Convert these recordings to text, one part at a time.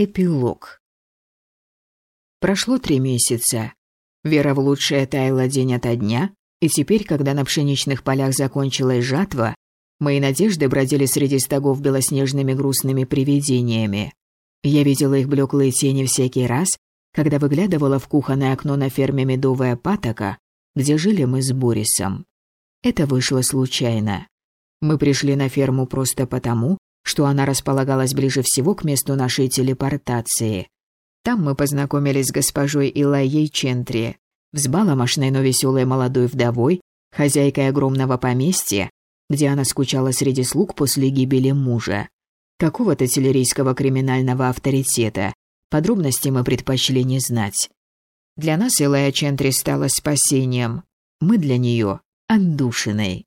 Эпилог. Прошло три месяца. Вера в лучшее таяла день ото дня, и теперь, когда на пшеничных полях закончилась жатва, мои надежды бродили среди стогов белоснежными грустными привидениями. Я видела их блеклые тени всякий раз, когда выглядывала в кухонное окно на ферме Медовая Патока, где жили мы с Борисом. Это вышло случайно. Мы пришли на ферму просто потому, что она располагалась ближе всего к месту нашей телепортации. Там мы познакомились с госпожой Илайей Чентри, взбаломошной, но веселой молодой вдовой, хозяйкой огромного поместья, где она скучала среди слуг после гибели мужа. Какого-то телерийского криминального авторитета. Подробности мы предпочли не знать. Для нас Илая Чентри стала спасением. Мы для нее – отдушиной.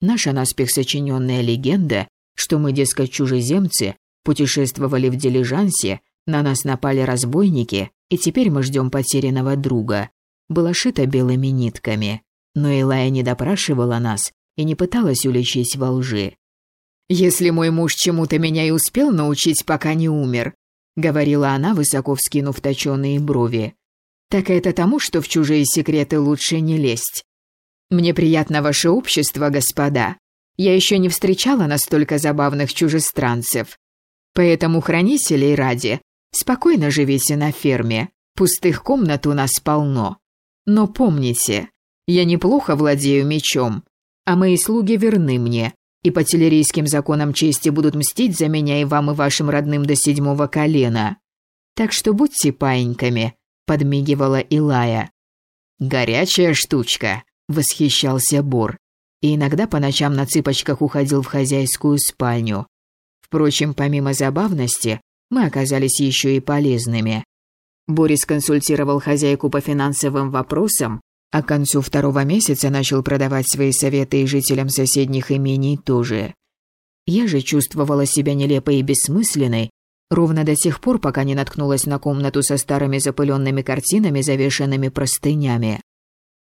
Наша наспех сочиненная легенда что мы, дескать, чужеземцы, путешествовали в дилижансе, на нас напали разбойники, и теперь мы ждем потерянного друга. Было шито белыми нитками. Но Элая не допрашивала нас и не пыталась уличить во лжи. «Если мой муж чему-то меня и успел научить, пока не умер», — говорила она, высоко вскинув точёные брови, «так это тому, что в чужие секреты лучше не лезть. Мне приятно ваше общество, господа. Я еще не встречала настолько забавных чужестранцев. Поэтому хранителей ради, спокойно живите на ферме. Пустых комнат у нас полно. Но помните, я неплохо владею мечом, а мои слуги верны мне, и по телерийским законам чести будут мстить за меня и вам и вашим родным до седьмого колена. Так что будьте паиньками, подмигивала Илая. Горячая штучка, восхищался Бор и иногда по ночам на цыпочках уходил в хозяйскую спальню. Впрочем, помимо забавности, мы оказались еще и полезными. Борис консультировал хозяйку по финансовым вопросам, а к концу второго месяца начал продавать свои советы и жителям соседних имений тоже. Я же чувствовала себя нелепой и бессмысленной, ровно до тех пор, пока не наткнулась на комнату со старыми запыленными картинами, завешенными простынями.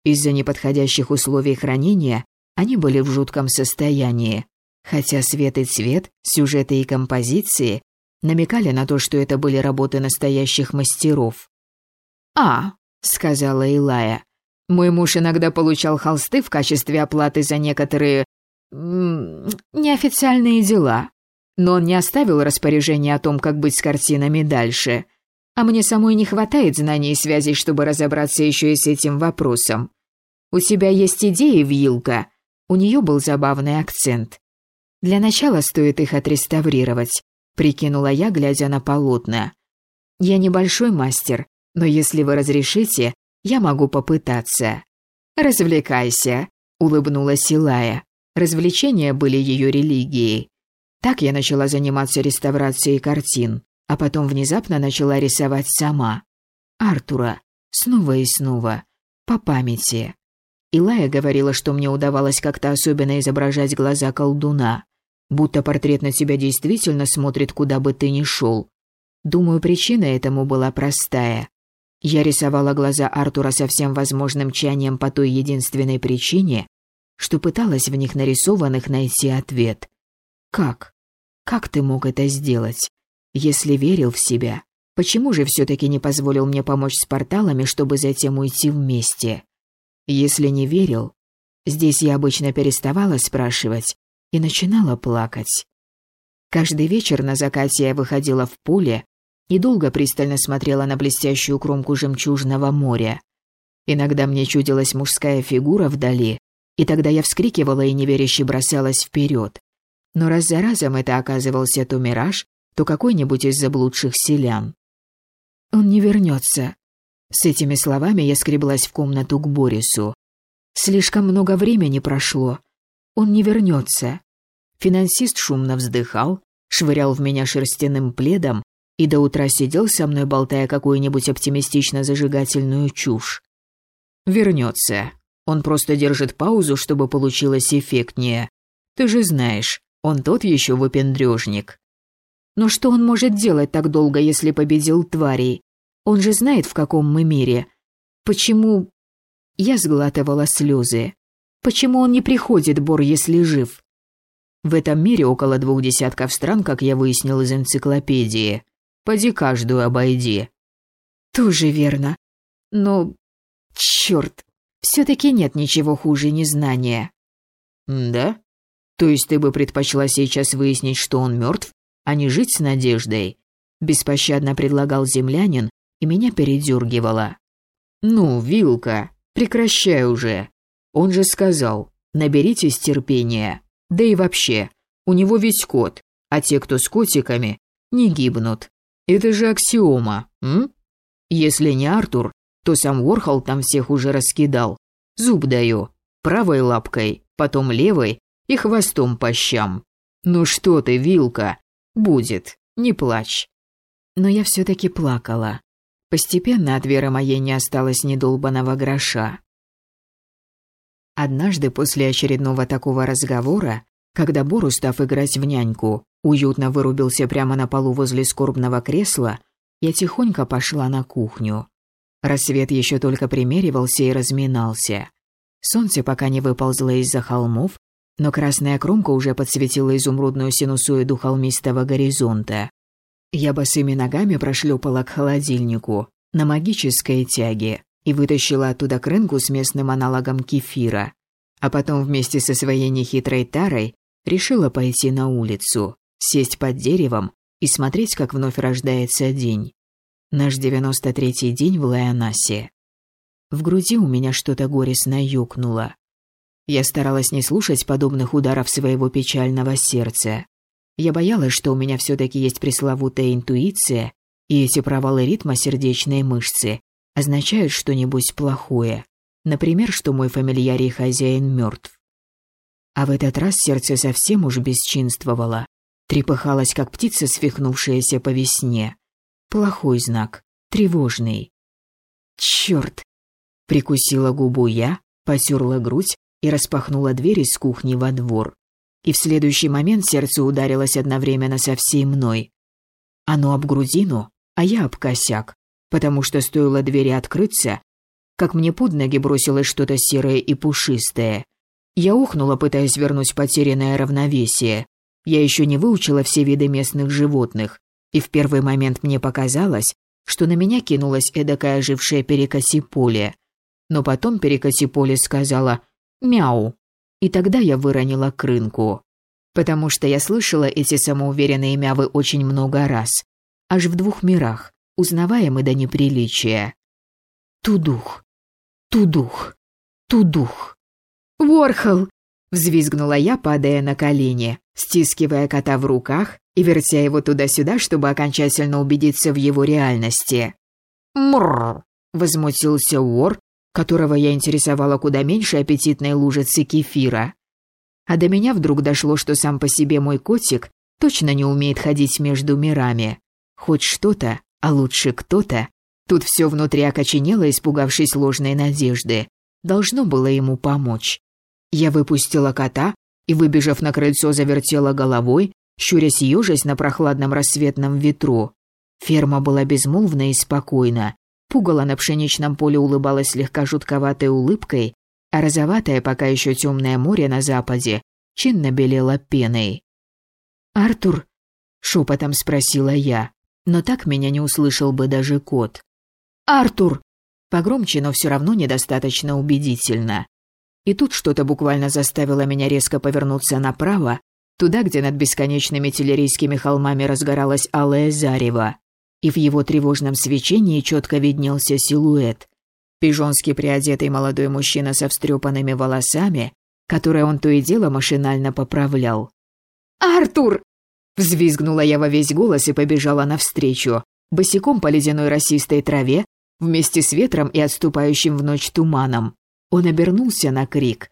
Из-за неподходящих условий хранения они были в жутком состоянии, хотя свет и цвет, сюжеты и композиции намекали на то, что это были работы настоящих мастеров. «А», — сказала Илая, — «мой муж иногда получал холсты в качестве оплаты за некоторые... неофициальные дела, но он не оставил распоряжения о том, как быть с картинами дальше. А мне самой не хватает знаний и связей, чтобы разобраться еще и с этим вопросом. У тебя есть идеи, Вилка?» У нее был забавный акцент. Для начала стоит их отреставрировать, прикинула я, глядя на полотна. Я небольшой мастер, но если вы разрешите, я могу попытаться. Развлекайся, улыбнулась Илая. Развлечения были ее религией. Так я начала заниматься реставрацией картин, а потом внезапно начала рисовать сама. Артура. Снова и снова. По памяти. Илая говорила, что мне удавалось как-то особенно изображать глаза колдуна, будто портрет на тебя действительно смотрит, куда бы ты ни шел. Думаю, причина этому была простая. Я рисовала глаза Артура со всем возможным чанием по той единственной причине, что пыталась в них нарисованных найти ответ. Как? Как ты мог это сделать? Если верил в себя, почему же все-таки не позволил мне помочь с порталами, чтобы затем уйти вместе? Если не верил, здесь я обычно переставала спрашивать и начинала плакать. Каждый вечер на закате я выходила в поле и долго пристально смотрела на блестящую кромку жемчужного моря. Иногда мне чудилась мужская фигура вдали, и тогда я вскрикивала и неверяще бросалась вперед. Но раз за разом это оказывался то мираж, то какой-нибудь из заблудших селян. «Он не вернется», с этими словами я скреблась в комнату к Борису. Слишком много времени прошло. Он не вернется. Финансист шумно вздыхал, швырял в меня шерстяным пледом и до утра сидел со мной, болтая какую-нибудь оптимистично-зажигательную чушь. Вернется. Он просто держит паузу, чтобы получилось эффектнее. Ты же знаешь, он тот еще выпендрежник. Но что он может делать так долго, если победил тварей? Он же знает, в каком мы мире. Почему...» Я сглатывала слезы. «Почему он не приходит, Бор, если жив?» В этом мире около двух десятков стран, как я выяснил из энциклопедии. Поди каждую обойди». «Тоже верно. Но... Черт, все-таки нет ничего хуже незнания». «Да? То есть ты бы предпочла сейчас выяснить, что он мертв, а не жить с надеждой?» Беспощадно предлагал землянин, и меня передергивало. «Ну, Вилка, прекращай уже. Он же сказал, наберитесь терпения. Да и вообще, у него ведь кот, а те, кто с котиками, не гибнут. Это же аксиома, м? Если не Артур, то сам Ворхол там всех уже раскидал. Зуб даю. Правой лапкой, потом левой и хвостом по щам. Ну что ты, Вилка? Будет, не плачь. Но я все-таки плакала. Постепенно от веры моей не осталось ни долбаного гроша. Однажды после очередного такого разговора, когда Бор, устав играть в няньку, уютно вырубился прямо на полу возле скорбного кресла, я тихонько пошла на кухню. Рассвет еще только примеривался и разминался. Солнце пока не выползло из-за холмов, но красная кромка уже подсветила изумрудную синусоиду холмистого горизонта. Я босыми ногами прошлепала к холодильнику на магической тяге и вытащила оттуда крынку с местным аналогом кефира. А потом вместе со своей нехитрой тарой решила пойти на улицу, сесть под деревом и смотреть, как вновь рождается день. Наш девяносто третий день в Лайонасе. В груди у меня что-то горестно юкнуло. Я старалась не слушать подобных ударов своего печального сердца. Я боялась, что у меня все-таки есть пресловутая интуиция, и эти провалы ритма сердечной мышцы означают что-нибудь плохое. Например, что мой фамильярий хозяин мертв. А в этот раз сердце совсем уж бесчинствовало. Трепыхалось, как птица, свихнувшаяся по весне. Плохой знак. Тревожный. Черт! Прикусила губу я, потерла грудь и распахнула дверь из кухни во двор и в следующий момент сердце ударилось одновременно со всей мной. Оно об грудину, а я об косяк, потому что стоило двери открыться, как мне под ноги бросилось что-то серое и пушистое. Я ухнула, пытаясь вернуть потерянное равновесие. Я еще не выучила все виды местных животных, и в первый момент мне показалось, что на меня кинулась эдакая ожившая перекосиполе. Но потом перекосиполе сказала «мяу», и тогда я выронила крынку. Потому что я слышала эти самоуверенные мявы очень много раз. Аж в двух мирах, узнаваемы до неприличия. Тудух, тудух, тудух. «Ворхол!» — взвизгнула я, падая на колени, стискивая кота в руках и вертя его туда-сюда, чтобы окончательно убедиться в его реальности. «Мрррр!» — возмутился Уор, которого я интересовала куда меньше аппетитной лужицы кефира. А до меня вдруг дошло, что сам по себе мой котик точно не умеет ходить между мирами. Хоть что-то, а лучше кто-то. Тут все внутри окоченело, испугавшись ложной надежды. Должно было ему помочь. Я выпустила кота и, выбежав на крыльцо, завертела головой, щурясь ежась на прохладном рассветном ветру. Ферма была безмолвна и спокойна, Пугало на пшеничном поле улыбалось слегка жутковатой улыбкой, а розоватое пока еще темное море на западе чинно белело пеной. «Артур?» — шепотом спросила я, но так меня не услышал бы даже кот. «Артур!» Погромче, но все равно недостаточно убедительно. И тут что-то буквально заставило меня резко повернуться направо, туда, где над бесконечными телерийскими холмами разгоралась алая зарево и в его тревожном свечении четко виднелся силуэт. Пижонски приодетый молодой мужчина со встрепанными волосами, которые он то и дело машинально поправлял. «Артур!» Взвизгнула я во весь голос и побежала навстречу, босиком по ледяной росистой траве, вместе с ветром и отступающим в ночь туманом. Он обернулся на крик.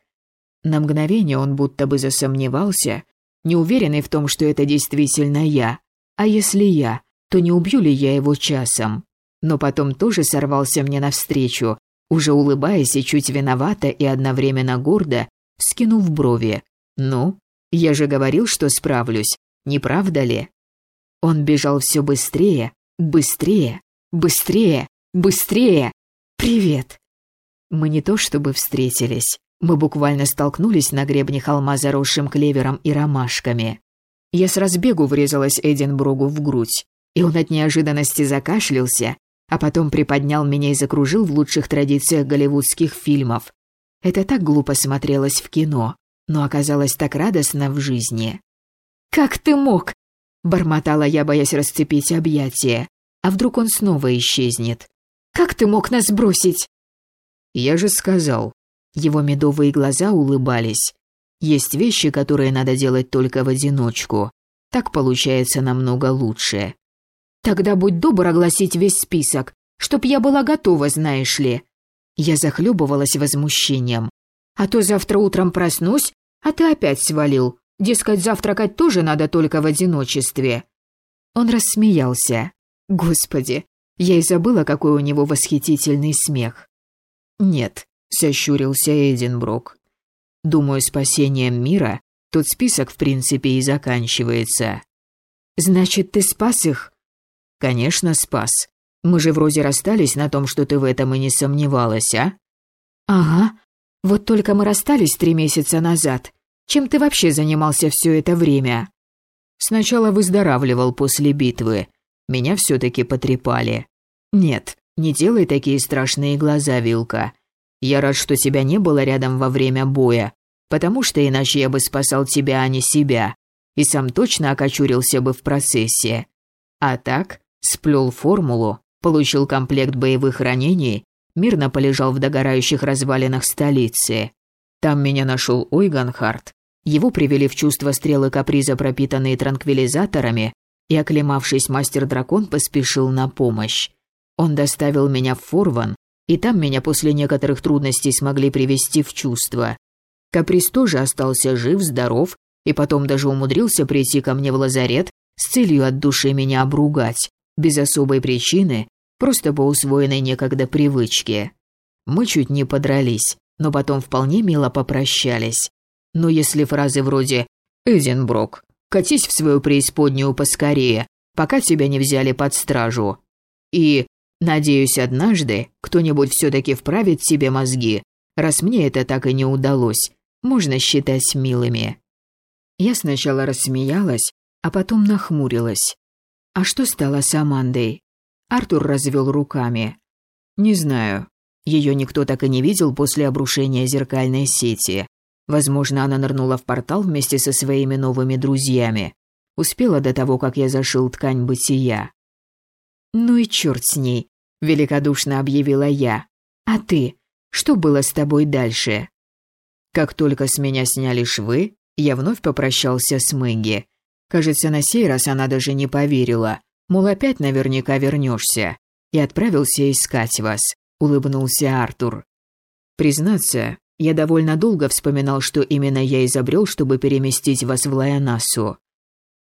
На мгновение он будто бы засомневался, неуверенный в том, что это действительно я. А если я? То не убью ли я его часом. Но потом тоже сорвался мне навстречу, уже улыбаясь и чуть виновато и одновременно гордо, скинув брови. «Ну, я же говорил, что справлюсь, не правда ли?» Он бежал все быстрее, быстрее, быстрее, быстрее. «Привет!» Мы не то чтобы встретились, мы буквально столкнулись на гребне холма, заросшим клевером и ромашками. Я с разбегу врезалась Эдинбургу в грудь, И он от неожиданности закашлялся, а потом приподнял меня и закружил в лучших традициях голливудских фильмов. Это так глупо смотрелось в кино, но оказалось так радостно в жизни. «Как ты мог?» – бормотала я, боясь расцепить объятия. А вдруг он снова исчезнет? «Как ты мог нас бросить?» «Я же сказал». Его медовые глаза улыбались. «Есть вещи, которые надо делать только в одиночку. Так получается намного лучше». «Тогда будь добр огласить весь список, чтоб я была готова, знаешь ли». Я захлебывалась возмущением. «А то завтра утром проснусь, а ты опять свалил. Дескать, завтракать тоже надо только в одиночестве». Он рассмеялся. Господи, я и забыла, какой у него восхитительный смех. «Нет», — сощурился Эдинброк. «Думаю, спасением мира тот список в принципе и заканчивается». «Значит, ты спас их?» «Конечно, спас. Мы же вроде расстались на том, что ты в этом и не сомневалась, а?» «Ага. Вот только мы расстались три месяца назад. Чем ты вообще занимался все это время?» «Сначала выздоравливал после битвы. Меня все-таки потрепали. Нет, не делай такие страшные глаза, Вилка. Я рад, что тебя не было рядом во время боя, потому что иначе я бы спасал тебя, а не себя. И сам точно окочурился бы в процессе. А так, сплел формулу, получил комплект боевых ранений, мирно полежал в догорающих развалинах столицы. Там меня нашел Ойганхард. Его привели в чувство стрелы каприза, пропитанные транквилизаторами, и, оклемавшись, мастер-дракон поспешил на помощь. Он доставил меня в Форван, и там меня после некоторых трудностей смогли привести в чувство. Каприз тоже остался жив, здоров, и потом даже умудрился прийти ко мне в лазарет с целью от души меня обругать, без особой причины, просто по усвоенной некогда привычке. Мы чуть не подрались, но потом вполне мило попрощались. Но если фразы вроде «Эдинброк, катись в свою преисподнюю поскорее, пока тебя не взяли под стражу. И, надеюсь, однажды кто-нибудь все-таки вправит себе мозги, раз мне это так и не удалось, можно считать милыми. Я сначала рассмеялась, а потом нахмурилась. А что стало с Амандой? Артур развел руками. Не знаю. Ее никто так и не видел после обрушения зеркальной сети. Возможно, она нырнула в портал вместе со своими новыми друзьями. Успела до того, как я зашил ткань бытия. «Ну и черт с ней», — великодушно объявила я. «А ты? Что было с тобой дальше?» Как только с меня сняли швы, я вновь попрощался с Мэгги. Кажется, на сей раз она даже не поверила. Мол, опять наверняка вернешься. И отправился искать вас, улыбнулся Артур. Признаться, я довольно долго вспоминал, что именно я изобрел, чтобы переместить вас в Лайонасу.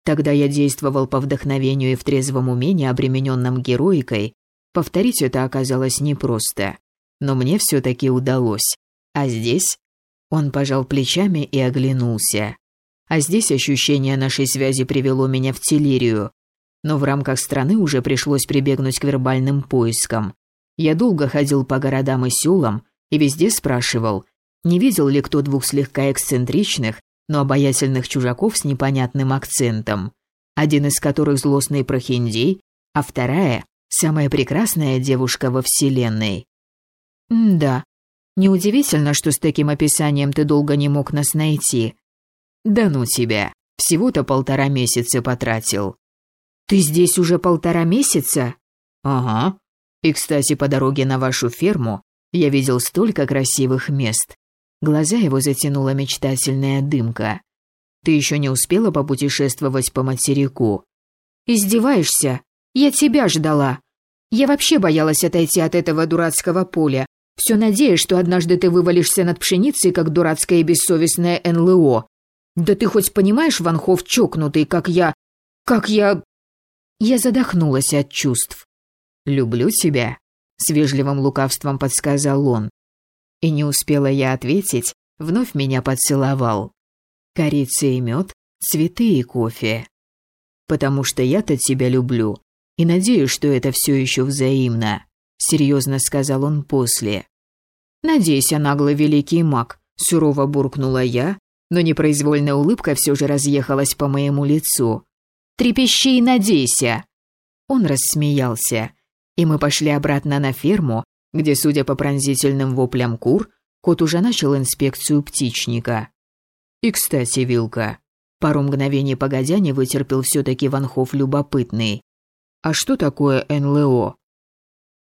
Тогда я действовал по вдохновению и в трезвом уме, не обремененном героикой. Повторить это оказалось непросто. Но мне все-таки удалось. А здесь... Он пожал плечами и оглянулся. А здесь ощущение нашей связи привело меня в Телирию. Но в рамках страны уже пришлось прибегнуть к вербальным поискам. Я долго ходил по городам и селам и везде спрашивал, не видел ли кто двух слегка эксцентричных, но обаятельных чужаков с непонятным акцентом, один из которых злостный прохиндей, а вторая – самая прекрасная девушка во Вселенной. «Да, неудивительно, что с таким описанием ты долго не мог нас найти». «Да ну тебя, всего-то полтора месяца потратил». «Ты здесь уже полтора месяца?» «Ага. И, кстати, по дороге на вашу ферму я видел столько красивых мест. Глаза его затянула мечтательная дымка. «Ты еще не успела попутешествовать по материку?» «Издеваешься? Я тебя ждала. Я вообще боялась отойти от этого дурацкого поля. Все надеюсь, что однажды ты вывалишься над пшеницей, как дурацкое и бессовестное НЛО. Да ты хоть понимаешь, Ванхов чокнутый, как я... как я...» Я задохнулась от чувств. «Люблю тебя», — с вежливым лукавством подсказал он. И не успела я ответить, вновь меня поцеловал. Корица и мед, цветы и кофе. Потому что я-то тебя люблю, и надеюсь, что это все еще взаимно, серьезно сказал он после. Надейся, нагло великий маг, сурово буркнула я, но непроизвольная улыбка все же разъехалась по моему лицу. Трепещи и надейся. Он рассмеялся, и мы пошли обратно на ферму, где, судя по пронзительным воплям кур, кот уже начал инспекцию птичника. И, кстати, Вилка, пару мгновений погодя не вытерпел все-таки Ванхов любопытный. А что такое НЛО?